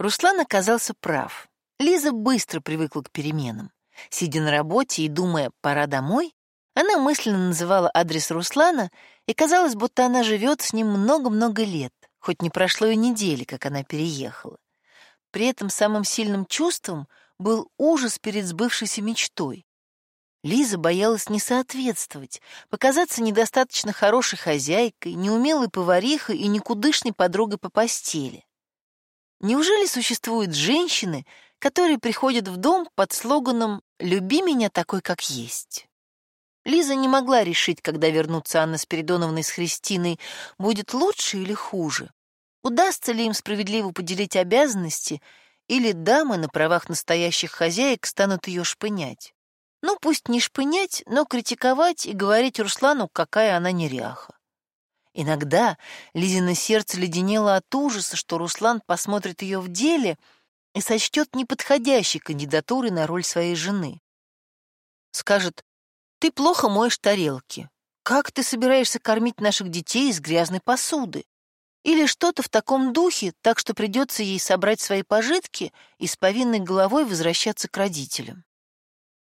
Руслан оказался прав. Лиза быстро привыкла к переменам. Сидя на работе и думая «пора домой», она мысленно называла адрес Руслана, и казалось, будто она живет с ним много-много лет, хоть не прошло и недели, как она переехала. При этом самым сильным чувством был ужас перед сбывшейся мечтой. Лиза боялась не соответствовать, показаться недостаточно хорошей хозяйкой, неумелой поварихой и никудышной подругой по постели. Неужели существуют женщины, которые приходят в дом под слоганом «Люби меня такой, как есть»? Лиза не могла решить, когда вернутся Анна Спиридоновна с Христиной, будет лучше или хуже. Удастся ли им справедливо поделить обязанности, или дамы на правах настоящих хозяек станут ее шпынять? Ну, пусть не шпынять, но критиковать и говорить Руслану, какая она неряха. Иногда Лизина сердце леденело от ужаса, что Руслан посмотрит ее в деле и сочтет неподходящей кандидатурой на роль своей жены. Скажет, ты плохо моешь тарелки. Как ты собираешься кормить наших детей из грязной посуды? Или что-то в таком духе, так что придется ей собрать свои пожитки и с повинной головой возвращаться к родителям.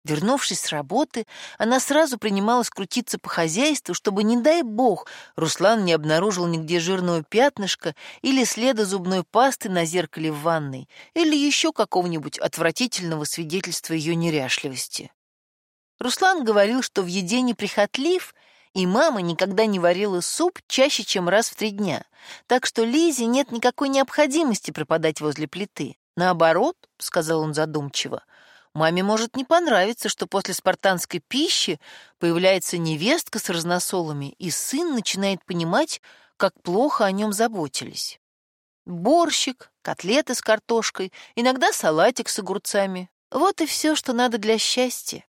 Вернувшись с работы, она сразу принималась крутиться по хозяйству, чтобы, не дай бог, Руслан не обнаружил нигде жирного пятнышка или следа зубной пасты на зеркале в ванной, или еще какого-нибудь отвратительного свидетельства ее неряшливости. Руслан говорил, что в еде неприхотлив, и мама никогда не варила суп чаще, чем раз в три дня, так что Лизе нет никакой необходимости пропадать возле плиты. Наоборот, — сказал он задумчиво, — Маме может не понравиться, что после спартанской пищи появляется невестка с разносолами, и сын начинает понимать, как плохо о нем заботились. Борщик, котлеты с картошкой, иногда салатик с огурцами. Вот и все, что надо для счастья.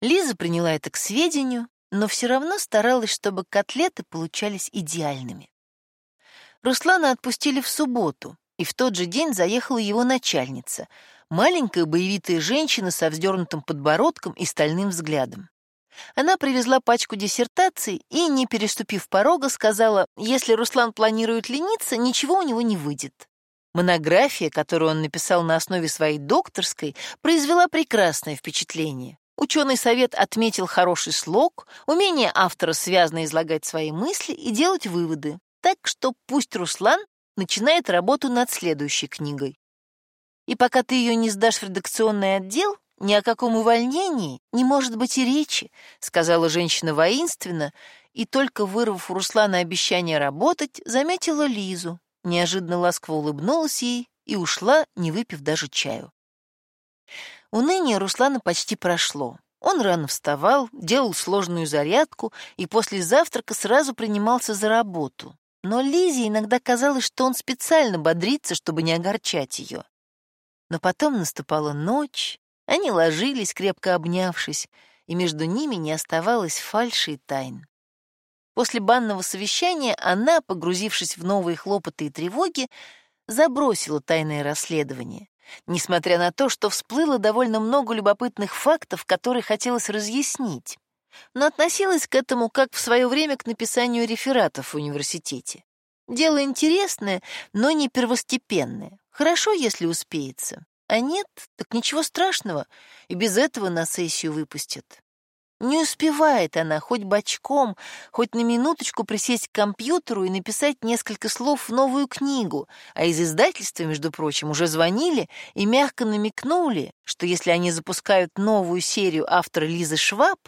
Лиза приняла это к сведению, но все равно старалась, чтобы котлеты получались идеальными. Руслана отпустили в субботу, и в тот же день заехала его начальница — маленькая боевитая женщина со вздернутым подбородком и стальным взглядом. Она привезла пачку диссертаций и, не переступив порога, сказала, если Руслан планирует лениться, ничего у него не выйдет. Монография, которую он написал на основе своей докторской, произвела прекрасное впечатление. Ученый совет отметил хороший слог, умение автора связно излагать свои мысли и делать выводы. Так что пусть Руслан начинает работу над следующей книгой. И пока ты ее не сдашь в редакционный отдел, ни о каком увольнении не может быть и речи, сказала женщина воинственно, и только вырвав у Руслана обещание работать, заметила Лизу, неожиданно ласково улыбнулась ей и ушла, не выпив даже чаю. Уныние Руслана почти прошло. Он рано вставал, делал сложную зарядку и после завтрака сразу принимался за работу. Но Лизе иногда казалось, что он специально бодрится, чтобы не огорчать ее. Но потом наступала ночь, они ложились, крепко обнявшись, и между ними не оставалось фальши и тайн. После банного совещания она, погрузившись в новые хлопоты и тревоги, забросила тайное расследование, несмотря на то, что всплыло довольно много любопытных фактов, которые хотелось разъяснить, но относилась к этому как в свое время к написанию рефератов в университете. Дело интересное, но не первостепенное. Хорошо, если успеется. А нет, так ничего страшного, и без этого на сессию выпустят. Не успевает она хоть бочком, хоть на минуточку присесть к компьютеру и написать несколько слов в новую книгу, а из издательства, между прочим, уже звонили и мягко намекнули, что если они запускают новую серию автора Лизы Шваб,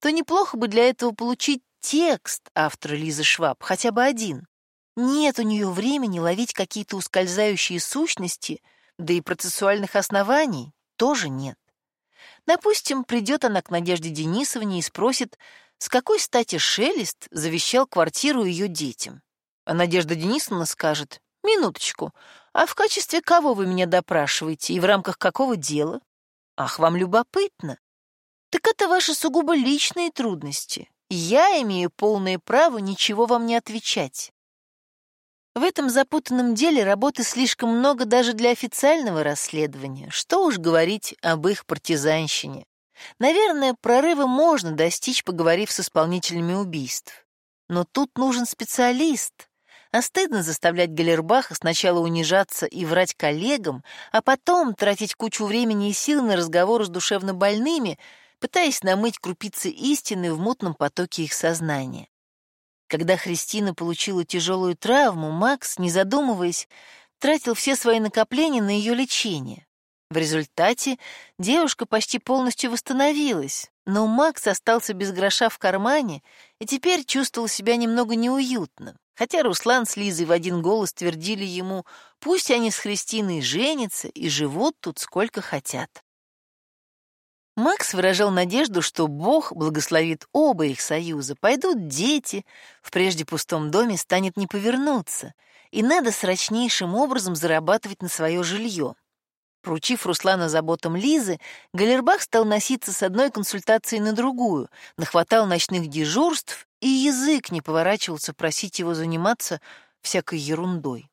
то неплохо бы для этого получить текст автора Лизы Шваб, хотя бы один. Нет у нее времени ловить какие-то ускользающие сущности, да и процессуальных оснований тоже нет. Допустим, придет она к Надежде Денисовне и спросит, с какой стати Шелест завещал квартиру ее детям. А Надежда Денисовна скажет, «Минуточку, а в качестве кого вы меня допрашиваете и в рамках какого дела? Ах, вам любопытно? Так это ваши сугубо личные трудности. Я имею полное право ничего вам не отвечать. В этом запутанном деле работы слишком много даже для официального расследования. Что уж говорить об их партизанщине. Наверное, прорыва можно достичь, поговорив с исполнителями убийств. Но тут нужен специалист, А стыдно заставлять Галербаха сначала унижаться и врать коллегам, а потом тратить кучу времени и сил на разговоры с душевно больными, пытаясь намыть крупицы истины в мутном потоке их сознания. Когда Христина получила тяжелую травму, Макс, не задумываясь, тратил все свои накопления на ее лечение. В результате девушка почти полностью восстановилась, но Макс остался без гроша в кармане и теперь чувствовал себя немного неуютно. Хотя Руслан с Лизой в один голос твердили ему, пусть они с Христиной женятся и живут тут сколько хотят. Макс выражал надежду, что Бог благословит оба их союза, пойдут дети, в прежде пустом доме станет не повернуться, и надо срочнейшим образом зарабатывать на свое жилье. Поручив Руслана заботам Лизы, Галербах стал носиться с одной консультацией на другую, нахватал ночных дежурств, и язык не поворачивался просить его заниматься всякой ерундой.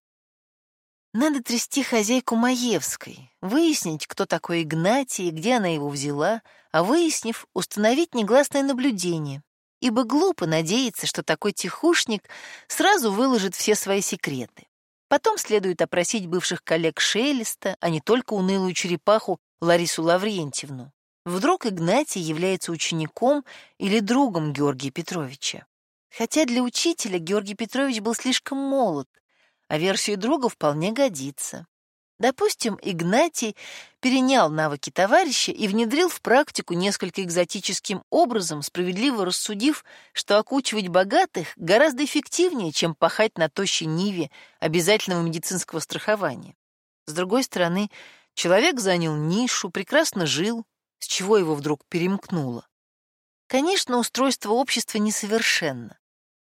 Надо трясти хозяйку Маевской, выяснить, кто такой Игнатий и где она его взяла, а выяснив, установить негласное наблюдение, ибо глупо надеяться, что такой тихушник сразу выложит все свои секреты. Потом следует опросить бывших коллег Шелеста, а не только унылую черепаху Ларису Лаврентьевну. Вдруг Игнатий является учеником или другом Георгия Петровича. Хотя для учителя Георгий Петрович был слишком молод, а версия друга вполне годится. Допустим, Игнатий перенял навыки товарища и внедрил в практику несколько экзотическим образом, справедливо рассудив, что окучивать богатых гораздо эффективнее, чем пахать на тощей ниве обязательного медицинского страхования. С другой стороны, человек занял нишу, прекрасно жил, с чего его вдруг перемкнуло. Конечно, устройство общества несовершенно,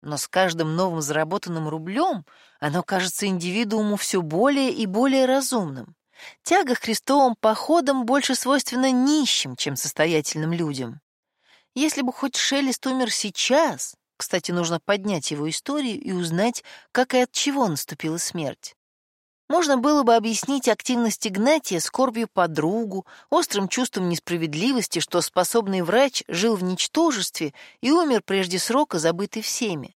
но с каждым новым заработанным рублем оно кажется индивидууму все более и более разумным. Тяга к крестовым походам больше свойственна нищим, чем состоятельным людям. Если бы хоть Шелест умер сейчас, кстати, нужно поднять его историю и узнать, как и от чего наступила смерть. Можно было бы объяснить активность Игнатия скорбью подругу, острым чувством несправедливости, что способный врач жил в ничтожестве и умер прежде срока, забытый всеми.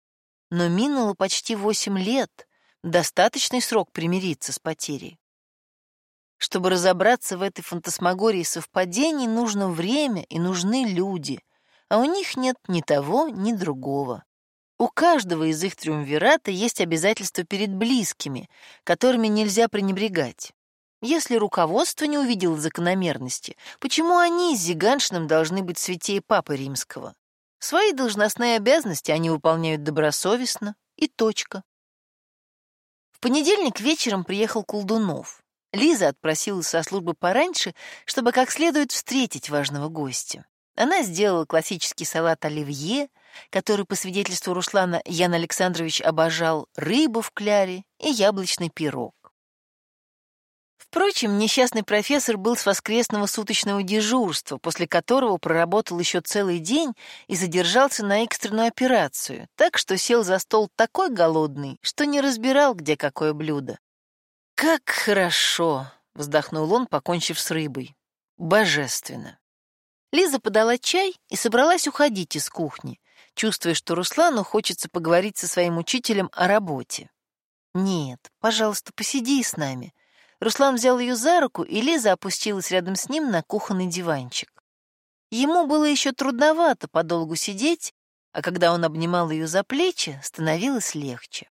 Но минуло почти восемь лет, достаточный срок примириться с потерей. Чтобы разобраться в этой фантасмагории совпадений, нужно время и нужны люди, а у них нет ни того, ни другого. У каждого из их триумвирата есть обязательства перед близкими, которыми нельзя пренебрегать. Если руководство не увидело закономерности, почему они с Зиганшиным должны быть святее Папы Римского? Свои должностные обязанности они выполняют добросовестно и точка. В понедельник вечером приехал Колдунов. Лиза отпросилась со службы пораньше, чтобы как следует встретить важного гостя. Она сделала классический салат оливье, который, по свидетельству Руслана, Ян Александрович обожал рыбу в кляре и яблочный пирог. Впрочем, несчастный профессор был с воскресного суточного дежурства, после которого проработал еще целый день и задержался на экстренную операцию, так что сел за стол такой голодный, что не разбирал, где какое блюдо. «Как хорошо!» — вздохнул он, покончив с рыбой. «Божественно!» Лиза подала чай и собралась уходить из кухни, чувствуя, что Руслану хочется поговорить со своим учителем о работе. «Нет, пожалуйста, посиди с нами». Руслан взял ее за руку, и Лиза опустилась рядом с ним на кухонный диванчик. Ему было еще трудновато подолгу сидеть, а когда он обнимал ее за плечи, становилось легче.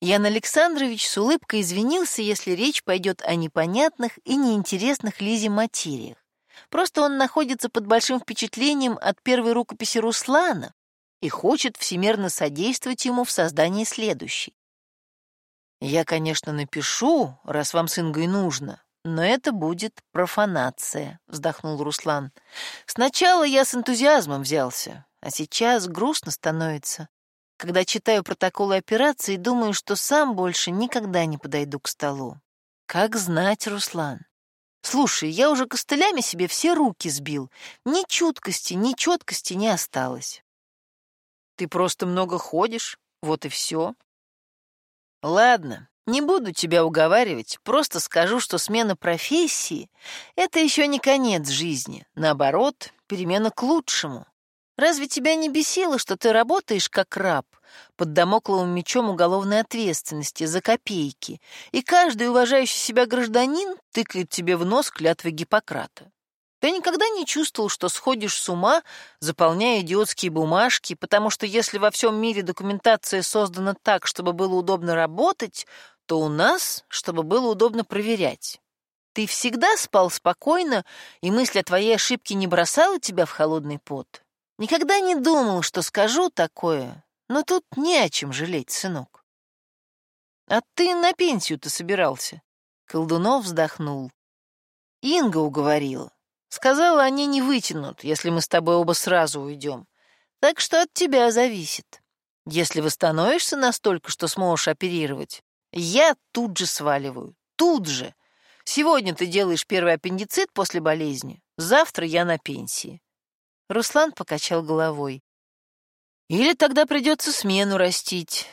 Ян Александрович с улыбкой извинился, если речь пойдет о непонятных и неинтересных Лизе материях. Просто он находится под большим впечатлением от первой рукописи Руслана и хочет всемерно содействовать ему в создании следующей. Я, конечно, напишу, раз вам с Ингой нужно, но это будет профанация, вздохнул Руслан. Сначала я с энтузиазмом взялся, а сейчас грустно становится. Когда читаю протоколы операции, думаю, что сам больше никогда не подойду к столу. Как знать, Руслан? Слушай, я уже костылями себе все руки сбил. Ни чуткости, ни четкости не осталось. Ты просто много ходишь, вот и все. Ладно, не буду тебя уговаривать, просто скажу, что смена профессии — это еще не конец жизни. Наоборот, перемена к лучшему. Разве тебя не бесило, что ты работаешь как раб под домокловым мечом уголовной ответственности за копейки, и каждый уважающий себя гражданин тыкает тебе в нос клятвы Гиппократа? Ты никогда не чувствовал, что сходишь с ума, заполняя идиотские бумажки, потому что если во всем мире документация создана так, чтобы было удобно работать, то у нас, чтобы было удобно проверять. Ты всегда спал спокойно, и мысль о твоей ошибке не бросала тебя в холодный пот? Никогда не думал, что скажу такое, но тут не о чем жалеть, сынок. А ты на пенсию-то собирался? Колдунов вздохнул. Инга уговорила. Сказала, они не вытянут, если мы с тобой оба сразу уйдем. Так что от тебя зависит. Если восстановишься настолько, что сможешь оперировать, я тут же сваливаю. Тут же. Сегодня ты делаешь первый аппендицит после болезни, завтра я на пенсии. Руслан покачал головой. Или тогда придется смену растить.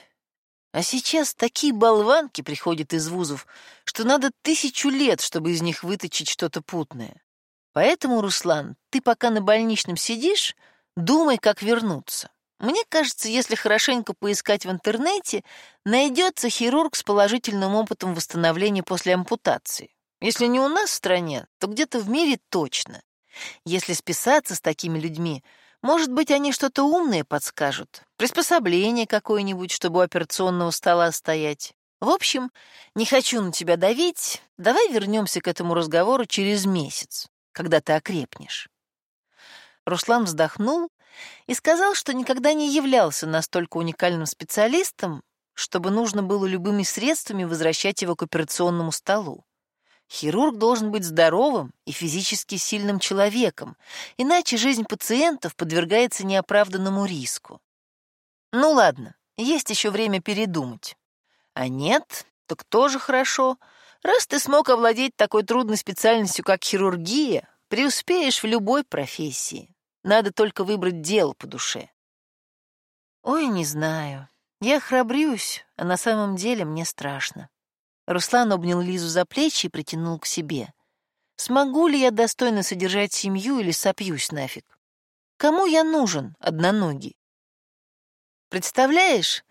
А сейчас такие болванки приходят из вузов, что надо тысячу лет, чтобы из них выточить что-то путное. Поэтому, Руслан, ты пока на больничном сидишь, думай, как вернуться. Мне кажется, если хорошенько поискать в интернете, найдется хирург с положительным опытом восстановления после ампутации. Если не у нас в стране, то где-то в мире точно. Если списаться с такими людьми, может быть, они что-то умное подскажут. Приспособление какое-нибудь, чтобы у операционного стола стоять. В общем, не хочу на тебя давить. Давай вернемся к этому разговору через месяц, когда ты окрепнешь. Руслан вздохнул и сказал, что никогда не являлся настолько уникальным специалистом, чтобы нужно было любыми средствами возвращать его к операционному столу. Хирург должен быть здоровым и физически сильным человеком, иначе жизнь пациентов подвергается неоправданному риску. Ну ладно, есть еще время передумать. А нет, так тоже хорошо. Раз ты смог овладеть такой трудной специальностью, как хирургия, преуспеешь в любой профессии. Надо только выбрать дело по душе. Ой, не знаю. Я храбрюсь, а на самом деле мне страшно. Руслан обнял Лизу за плечи и притянул к себе. «Смогу ли я достойно содержать семью или сопьюсь нафиг? Кому я нужен, одноногий? Представляешь,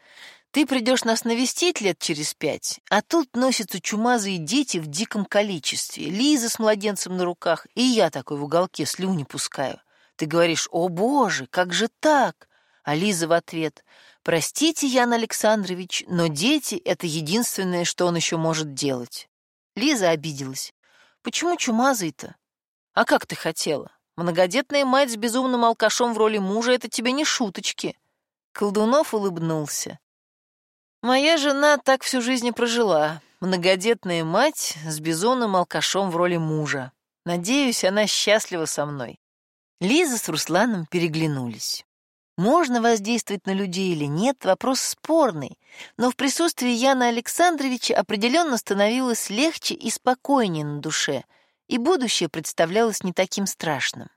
ты придешь нас навестить лет через пять, а тут носятся чумазые дети в диком количестве. Лиза с младенцем на руках, и я такой в уголке слюни пускаю. Ты говоришь, о боже, как же так? А Лиза в ответ, «Простите, Ян Александрович, но дети — это единственное, что он еще может делать». Лиза обиделась. «Почему чумазый-то? А как ты хотела? Многодетная мать с безумным алкашом в роли мужа — это тебе не шуточки». Колдунов улыбнулся. «Моя жена так всю жизнь и прожила. Многодетная мать с безумным алкашом в роли мужа. Надеюсь, она счастлива со мной». Лиза с Русланом переглянулись. Можно воздействовать на людей или нет, вопрос спорный, но в присутствии Яна Александровича определенно становилось легче и спокойнее на душе, и будущее представлялось не таким страшным.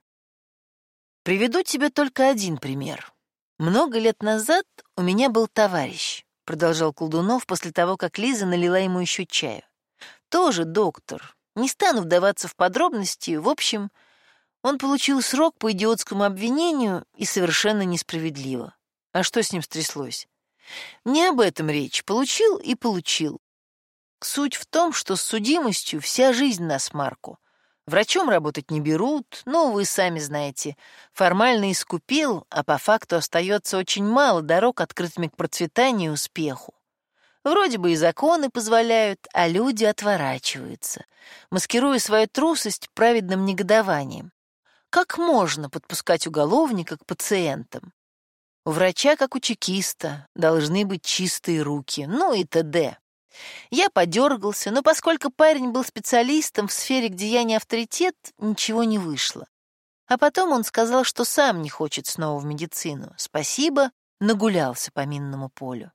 Приведу тебе только один пример. Много лет назад у меня был товарищ, продолжал Колдунов после того, как Лиза налила ему еще чаю. Тоже доктор. Не стану вдаваться в подробности, в общем, он получил срок по идиотскому обвинению и совершенно несправедливо. А что с ним стряслось? Не об этом речь. Получил и получил. Суть в том, что с судимостью вся жизнь на смарку. Врачом работать не берут, но вы сами знаете. Формально искупил, а по факту остается очень мало дорог, открытыми к процветанию и успеху. Вроде бы и законы позволяют, а люди отворачиваются, маскируя свою трусость праведным негодованием. Как можно подпускать уголовника к пациентам? У врача, как у чекиста, должны быть чистые руки, ну и т.д. Я подергался, но поскольку парень был специалистом в сфере, где я не авторитет, ничего не вышло. А потом он сказал, что сам не хочет снова в медицину. Спасибо, нагулялся по минному полю.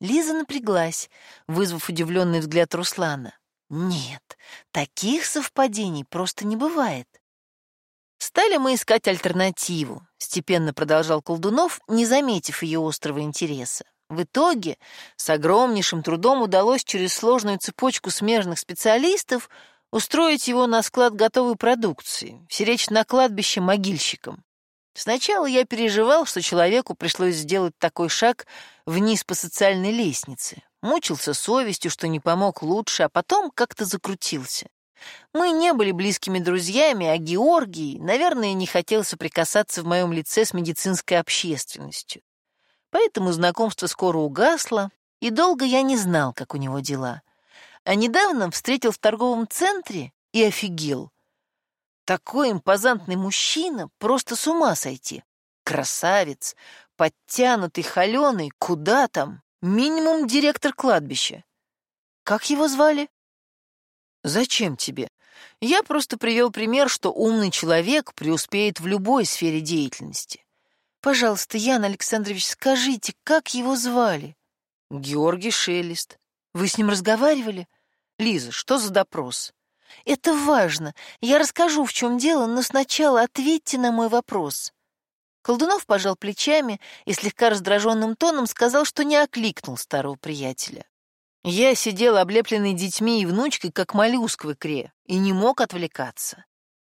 Лиза напряглась, вызвав удивленный взгляд Руслана. Нет, таких совпадений просто не бывает. Стали мы искать альтернативу, степенно продолжал Колдунов, не заметив ее острого интереса. В итоге с огромнейшим трудом удалось через сложную цепочку смежных специалистов устроить его на склад готовой продукции, всеречь на кладбище могильщиком. Сначала я переживал, что человеку пришлось сделать такой шаг вниз по социальной лестнице. Мучился совестью, что не помог лучше, а потом как-то закрутился. Мы не были близкими друзьями, а Георгий, наверное, не хотел соприкасаться в моем лице с медицинской общественностью. Поэтому знакомство скоро угасло, и долго я не знал, как у него дела. А недавно встретил в торговом центре и офигел. Такой импозантный мужчина, просто с ума сойти. Красавец, подтянутый, холеный, куда там? Минимум директор кладбища. Как его звали? Зачем тебе? Я просто привел пример, что умный человек преуспеет в любой сфере деятельности. Пожалуйста, Ян Александрович, скажите, как его звали? Георгий Шелест. Вы с ним разговаривали? Лиза, что за допрос? Это важно. Я расскажу, в чем дело, но сначала ответьте на мой вопрос. Колдунов пожал плечами и слегка раздраженным тоном сказал, что не окликнул старого приятеля. Я сидел облепленный детьми и внучкой, как моллюск в икре, и не мог отвлекаться.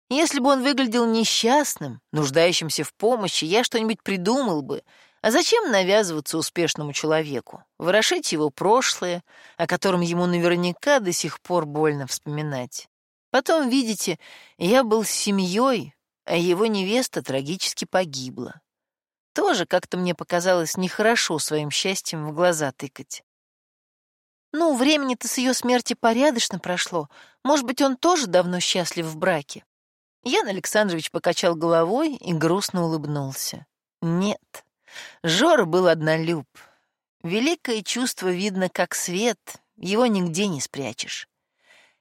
Если бы он выглядел несчастным, нуждающимся в помощи, я что-нибудь придумал бы. А зачем навязываться успешному человеку? Ворошить его прошлое, о котором ему наверняка до сих пор больно вспоминать. Потом, видите, я был с семьей, а его невеста трагически погибла. Тоже как-то мне показалось нехорошо своим счастьем в глаза тыкать. Ну, времени-то с ее смерти порядочно прошло. Может быть, он тоже давно счастлив в браке. Ян Александрович покачал головой и грустно улыбнулся. Нет, Жора был однолюб. Великое чувство видно как свет, его нигде не спрячешь.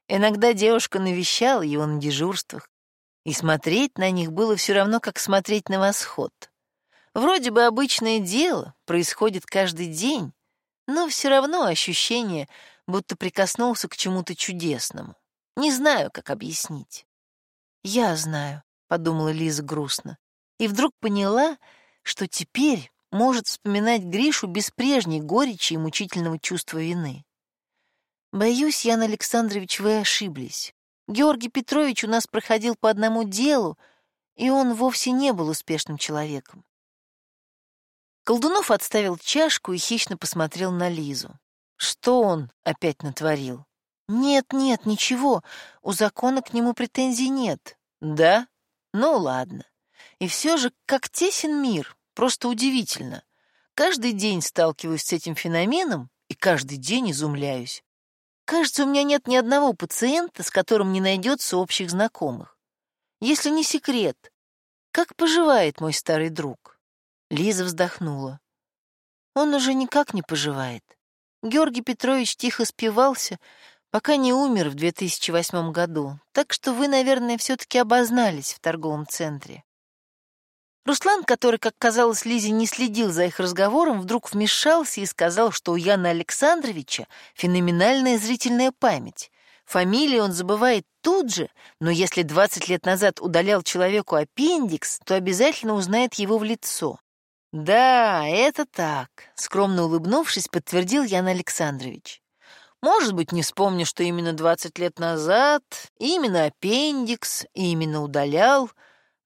Иногда девушка навещала его на дежурствах, и смотреть на них было все равно, как смотреть на восход. Вроде бы обычное дело, происходит каждый день, но все равно ощущение, будто прикоснулся к чему-то чудесному. Не знаю, как объяснить. «Я знаю», — подумала Лиза грустно, и вдруг поняла, что теперь может вспоминать Гришу без прежней горечи и мучительного чувства вины. «Боюсь, Ян Александрович, вы ошиблись. Георгий Петрович у нас проходил по одному делу, и он вовсе не был успешным человеком. Колдунов отставил чашку и хищно посмотрел на Лизу. Что он опять натворил? Нет, нет, ничего. У закона к нему претензий нет. Да? Ну ладно. И все же, как тесен мир, просто удивительно. Каждый день сталкиваюсь с этим феноменом и каждый день изумляюсь. Кажется, у меня нет ни одного пациента, с которым не найдется общих знакомых. Если не секрет, как поживает мой старый друг? Лиза вздохнула. Он уже никак не поживает. Георгий Петрович тихо спивался, пока не умер в 2008 году, так что вы, наверное, все-таки обознались в торговом центре. Руслан, который, как казалось Лизе, не следил за их разговором, вдруг вмешался и сказал, что у Яна Александровича феноменальная зрительная память. Фамилию он забывает тут же, но если 20 лет назад удалял человеку аппендикс, то обязательно узнает его в лицо. «Да, это так», — скромно улыбнувшись, подтвердил Ян Александрович. «Может быть, не вспомню, что именно двадцать лет назад, именно аппендикс, именно удалял,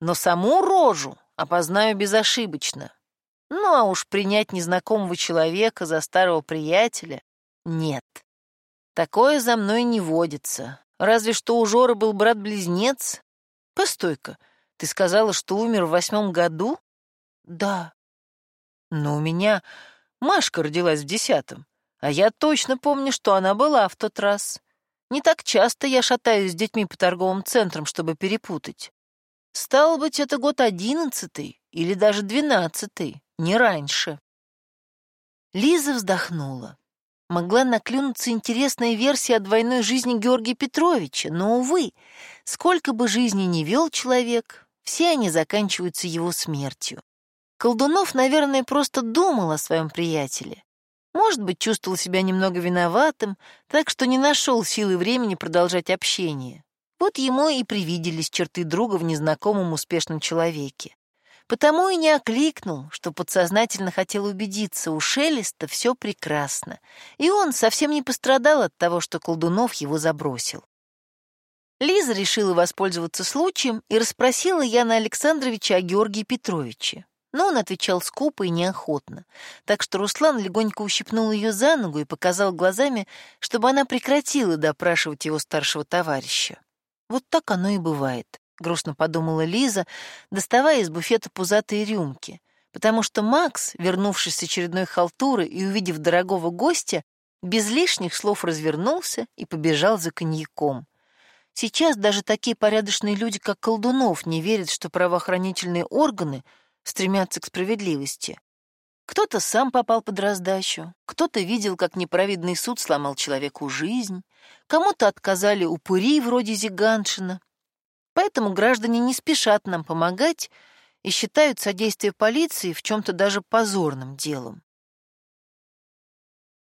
но саму рожу опознаю безошибочно. Ну, а уж принять незнакомого человека за старого приятеля — нет. Такое за мной не водится. Разве что у Жоры был брат-близнец. Постой-ка, ты сказала, что умер в восьмом году? Да, но у меня Машка родилась в десятом, а я точно помню, что она была в тот раз. Не так часто я шатаюсь с детьми по торговым центрам, чтобы перепутать. Стало быть, это год одиннадцатый или даже двенадцатый, не раньше. Лиза вздохнула. Могла наклюнуться интересная версия о двойной жизни Георгия Петровича, но, увы, сколько бы жизни ни вел человек, все они заканчиваются его смертью. Колдунов, наверное, просто думал о своем приятеле. Может быть, чувствовал себя немного виноватым, так что не нашел силы времени продолжать общение. Вот ему и привиделись черты друга в незнакомом успешном человеке. Потому и не окликнул, что подсознательно хотел убедиться, у Шелеста все прекрасно, и он совсем не пострадал от того, что Колдунов его забросил. Лиза решила воспользоваться случаем и расспросила Яна Александровича о Георгии Петровиче. Но он отвечал скупо и неохотно, так что Руслан легонько ущипнул ее за ногу и показал глазами, чтобы она прекратила допрашивать его старшего товарища. Вот так оно и бывает, грустно подумала Лиза, доставая из буфета пузатые рюмки, потому что Макс, вернувшись с очередной халтуры и увидев дорогого гостя, без лишних слов развернулся и побежал за коньяком. Сейчас даже такие порядочные люди, как Колдунов, не верят, что правоохранительные органы стремятся к справедливости. Кто-то сам попал под раздачу, кто-то видел, как неправедный суд сломал человеку жизнь, кому-то отказали упыри вроде Зиганшина. Поэтому граждане не спешат нам помогать и считают содействие полиции в чем-то даже позорным делом.